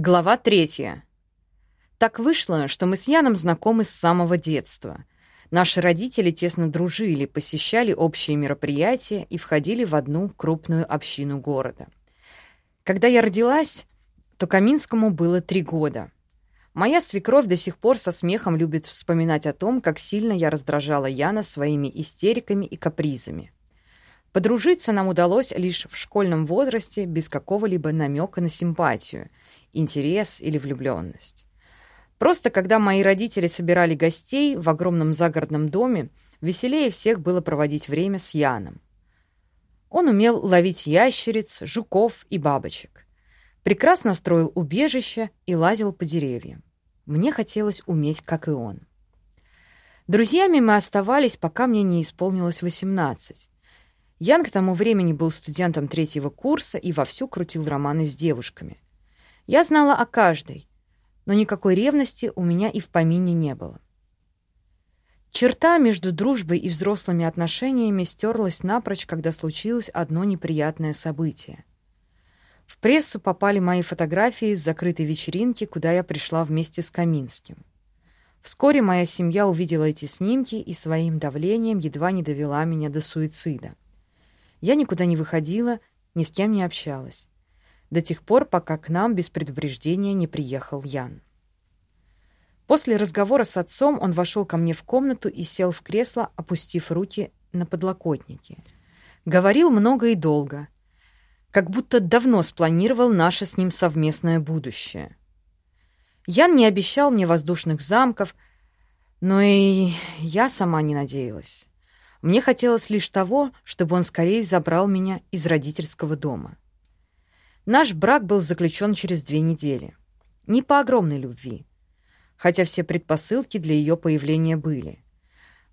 Глава третья. Так вышло, что мы с Яном знакомы с самого детства. Наши родители тесно дружили, посещали общие мероприятия и входили в одну крупную общину города. Когда я родилась, то Каминскому было три года. Моя свекровь до сих пор со смехом любит вспоминать о том, как сильно я раздражала Яна своими истериками и капризами. Подружиться нам удалось лишь в школьном возрасте без какого-либо намека на симпатию – интерес или влюбленность. Просто когда мои родители собирали гостей в огромном загородном доме, веселее всех было проводить время с Яном. Он умел ловить ящериц, жуков и бабочек. Прекрасно строил убежище и лазил по деревьям. Мне хотелось уметь, как и он. Друзьями мы оставались, пока мне не исполнилось 18. Ян к тому времени был студентом третьего курса и вовсю крутил романы с девушками. Я знала о каждой, но никакой ревности у меня и в помине не было. Черта между дружбой и взрослыми отношениями стерлась напрочь, когда случилось одно неприятное событие. В прессу попали мои фотографии с закрытой вечеринки, куда я пришла вместе с Каминским. Вскоре моя семья увидела эти снимки и своим давлением едва не довела меня до суицида. Я никуда не выходила, ни с кем не общалась до тех пор, пока к нам без предупреждения не приехал Ян. После разговора с отцом он вошел ко мне в комнату и сел в кресло, опустив руки на подлокотники. Говорил много и долго, как будто давно спланировал наше с ним совместное будущее. Ян не обещал мне воздушных замков, но и я сама не надеялась. Мне хотелось лишь того, чтобы он скорее забрал меня из родительского дома. Наш брак был заключен через две недели. Не по огромной любви, хотя все предпосылки для ее появления были.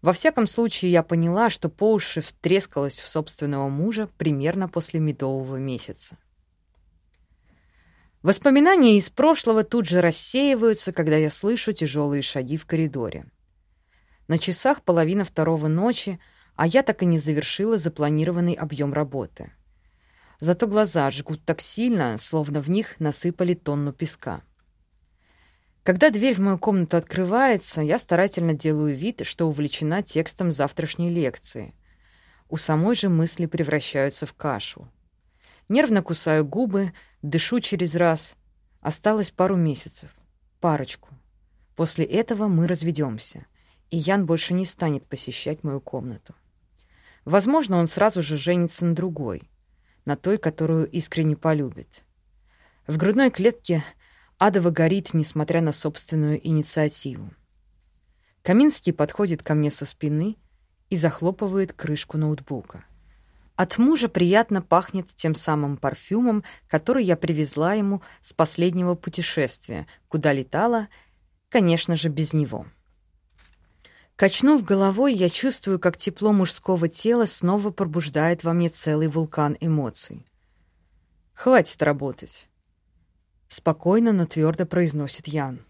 Во всяком случае, я поняла, что по уши втрескалась в собственного мужа примерно после медового месяца. Воспоминания из прошлого тут же рассеиваются, когда я слышу тяжелые шаги в коридоре. На часах половина второго ночи, а я так и не завершила запланированный объем работы — Зато глаза жгут так сильно, словно в них насыпали тонну песка. Когда дверь в мою комнату открывается, я старательно делаю вид, что увлечена текстом завтрашней лекции. У самой же мысли превращаются в кашу. Нервно кусаю губы, дышу через раз. Осталось пару месяцев. Парочку. После этого мы разведемся, и Ян больше не станет посещать мою комнату. Возможно, он сразу же женится на другой — на той, которую искренне полюбит. В грудной клетке адово горит, несмотря на собственную инициативу. Каминский подходит ко мне со спины и захлопывает крышку ноутбука. От мужа приятно пахнет тем самым парфюмом, который я привезла ему с последнего путешествия, куда летала, конечно же, без него. Качнув головой, я чувствую, как тепло мужского тела снова пробуждает во мне целый вулкан эмоций. «Хватит работать», — спокойно, но твердо произносит Ян.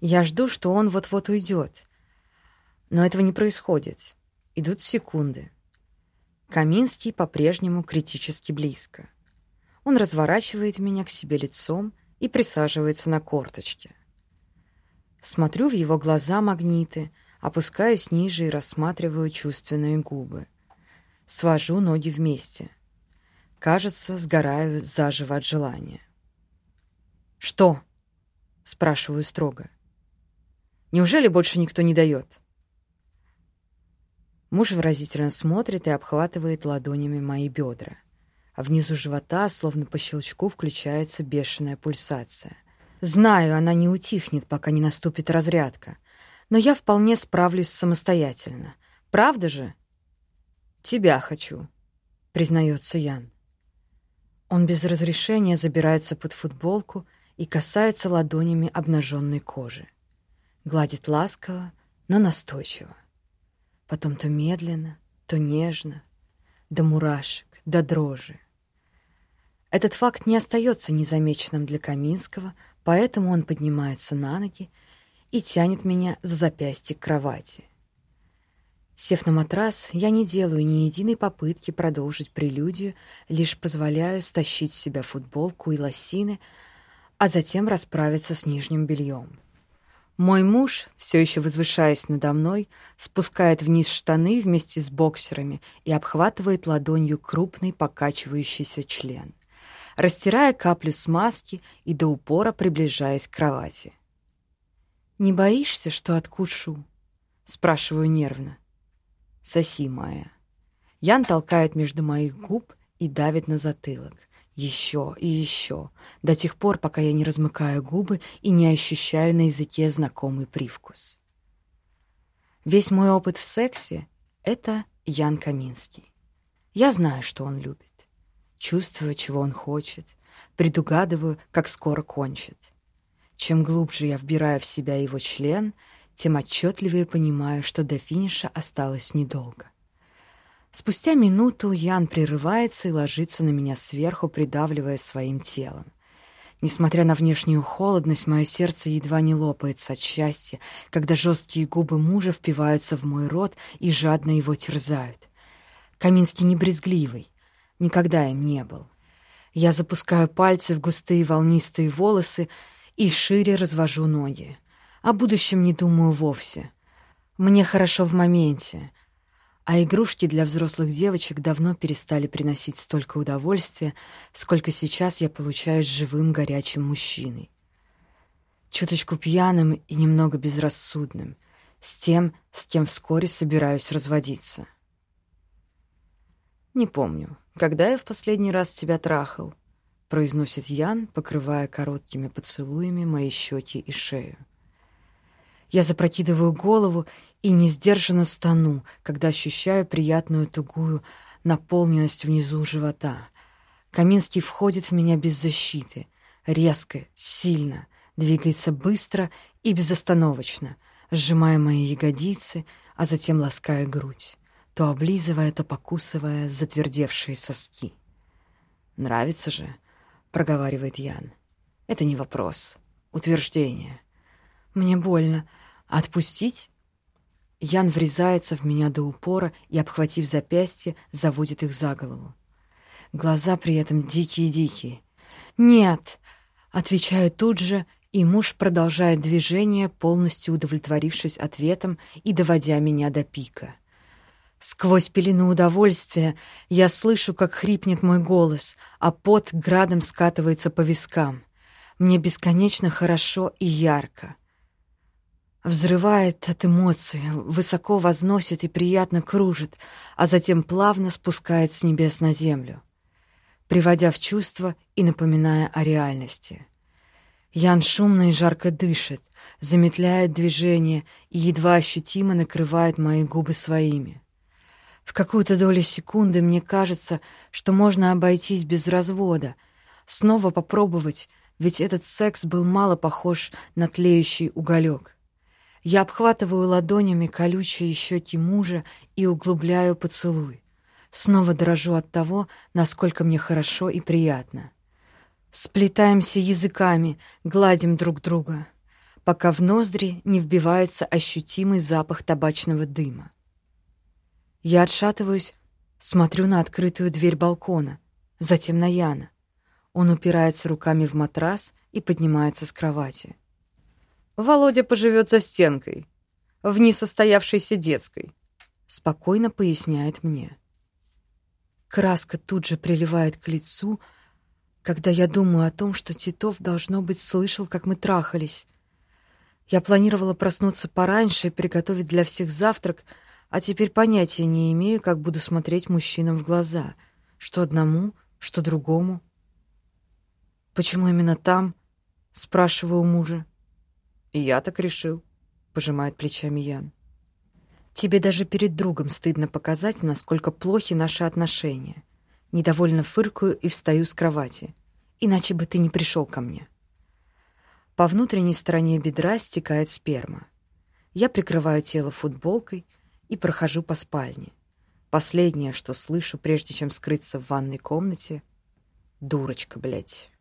Я жду, что он вот-вот уйдет. Но этого не происходит. Идут секунды. Каминский по-прежнему критически близко. Он разворачивает меня к себе лицом и присаживается на корточке. Смотрю в его глаза магниты — Опускаюсь ниже и рассматриваю чувственные губы. Свожу ноги вместе. Кажется, сгораю заживо от желания. «Что?» — спрашиваю строго. «Неужели больше никто не дает?» Муж выразительно смотрит и обхватывает ладонями мои бедра, а внизу живота, словно по щелчку, включается бешеная пульсация. Знаю, она не утихнет, пока не наступит разрядка — но я вполне справлюсь самостоятельно. Правда же? Тебя хочу, признается Ян. Он без разрешения забирается под футболку и касается ладонями обнаженной кожи. Гладит ласково, но настойчиво. Потом то медленно, то нежно, до мурашек, до дрожи. Этот факт не остается незамеченным для Каминского, поэтому он поднимается на ноги и тянет меня за запястье к кровати. Сев на матрас, я не делаю ни единой попытки продолжить прелюдию, лишь позволяю стащить с себя футболку и лосины, а затем расправиться с нижним бельем. Мой муж, все еще возвышаясь надо мной, спускает вниз штаны вместе с боксерами и обхватывает ладонью крупный покачивающийся член, растирая каплю смазки и до упора приближаясь к кровати. «Не боишься, что откушу?» — спрашиваю нервно. «Соси, Майя». Ян толкает между моих губ и давит на затылок. Еще и еще, до тех пор, пока я не размыкаю губы и не ощущаю на языке знакомый привкус. Весь мой опыт в сексе — это Ян Каминский. Я знаю, что он любит. Чувствую, чего он хочет. Предугадываю, как скоро кончит. Чем глубже я вбираю в себя его член, тем отчетливее понимаю, что до финиша осталось недолго. Спустя минуту Ян прерывается и ложится на меня сверху, придавливая своим телом. Несмотря на внешнюю холодность, мое сердце едва не лопается от счастья, когда жесткие губы мужа впиваются в мой рот и жадно его терзают. Каминский не брезгливый, никогда им не был. Я запускаю пальцы в густые волнистые волосы и шире развожу ноги. О будущем не думаю вовсе. Мне хорошо в моменте — а игрушки для взрослых девочек давно перестали приносить столько удовольствия, сколько сейчас я получаю с живым горячим мужчиной. Чуточку пьяным и немного безрассудным, с тем, с кем вскоре собираюсь разводиться. «Не помню, когда я в последний раз тебя трахал», — произносит Ян, покрывая короткими поцелуями мои щеки и шею. Я запрокидываю голову и несдержанно стану, когда ощущаю приятную тугую наполненность внизу живота. Каминский входит в меня без защиты, резко, сильно, двигается быстро и безостановочно, сжимая мои ягодицы, а затем лаская грудь, то облизывая, то покусывая затвердевшие соски. «Нравится же», — проговаривает Ян. «Это не вопрос, утверждение. Мне больно. Отпустить?» Ян врезается в меня до упора и, обхватив запястье, заводит их за голову. Глаза при этом дикие-дикие. «Нет!» — отвечаю тут же, и муж продолжает движение, полностью удовлетворившись ответом и доводя меня до пика. Сквозь пелену удовольствия я слышу, как хрипнет мой голос, а пот градом скатывается по вискам. Мне бесконечно хорошо и ярко. Взрывает от эмоций, высоко возносит и приятно кружит, а затем плавно спускает с небес на землю, приводя в чувство и напоминая о реальности. Ян шумно и жарко дышит, замедляет движение и едва ощутимо накрывает мои губы своими. В какую-то долю секунды мне кажется, что можно обойтись без развода, снова попробовать, ведь этот секс был мало похож на тлеющий уголек. Я обхватываю ладонями колючие щеки мужа и углубляю поцелуй. Снова дрожу от того, насколько мне хорошо и приятно. Сплетаемся языками, гладим друг друга, пока в ноздри не вбивается ощутимый запах табачного дыма. Я отшатываюсь, смотрю на открытую дверь балкона, затем на Яна. Он упирается руками в матрас и поднимается с кровати. Володя поживет за стенкой, в несостоявшейся детской», — спокойно поясняет мне. Краска тут же приливает к лицу, когда я думаю о том, что Титов, должно быть, слышал, как мы трахались. Я планировала проснуться пораньше и приготовить для всех завтрак, а теперь понятия не имею, как буду смотреть мужчинам в глаза, что одному, что другому. «Почему именно там?» — спрашиваю мужа. «И я так решил», — пожимает плечами Ян. «Тебе даже перед другом стыдно показать, насколько плохи наши отношения. Недовольно фыркаю и встаю с кровати. Иначе бы ты не пришел ко мне». По внутренней стороне бедра стекает сперма. Я прикрываю тело футболкой и прохожу по спальне. Последнее, что слышу, прежде чем скрыться в ванной комнате — «Дурочка, блядь».